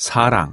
사랑.